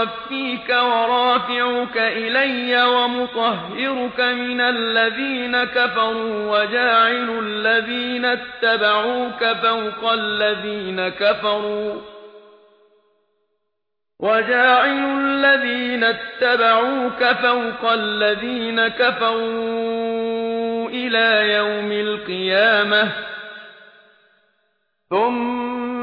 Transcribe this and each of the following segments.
متوفيك ورافعك إلي ومطهرك من الذين كفروا وجاعل الذين اتبعوك فوق الذين كفروا وجاعل الذين اتبعوك فوق الذين كفروا إلى يوم القيامة ثم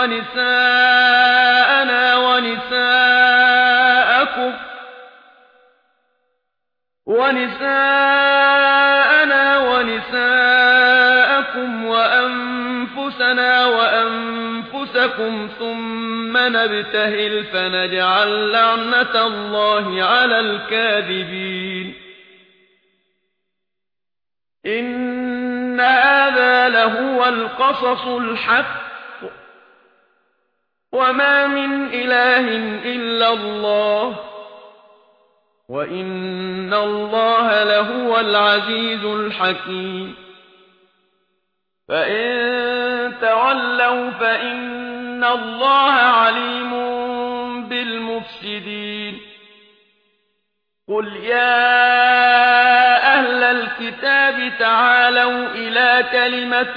ونساءنا ونساءكم ونساءنا ونساءكم وأنفسنا وأنفسكم ثم نبتهل فنجعل لعنة الله على الكاذبين. إن هذا لهو القصص الحق وما من إله إلا الله وإن الله لهو العزيز الحكيم فإن تولوا فإن الله عليم بالمفسدين قل يا أهل الكتاب تعالوا إلى كلمة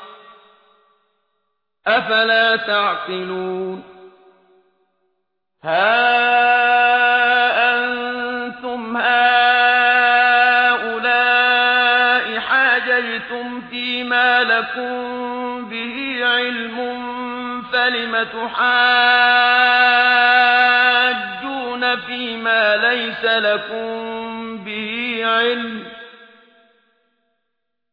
أفلا تعقلون؟ ها أنتم هؤلاء حاجلتم فيما لكم به علم فلم تحاجون فيما ليس لكم به علم؟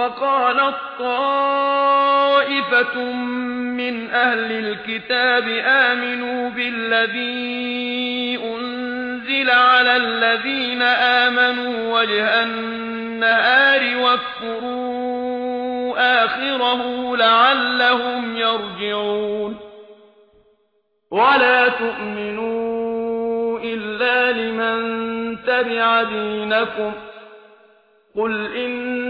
وقال طائفة من أهل الكتاب آمنوا بالذي أنزل على الذين آمنوا وجه النهار وافكروا آخره لعلهم يرجعون. ولا تؤمنوا إلا لمن تبع دينكم. قل إن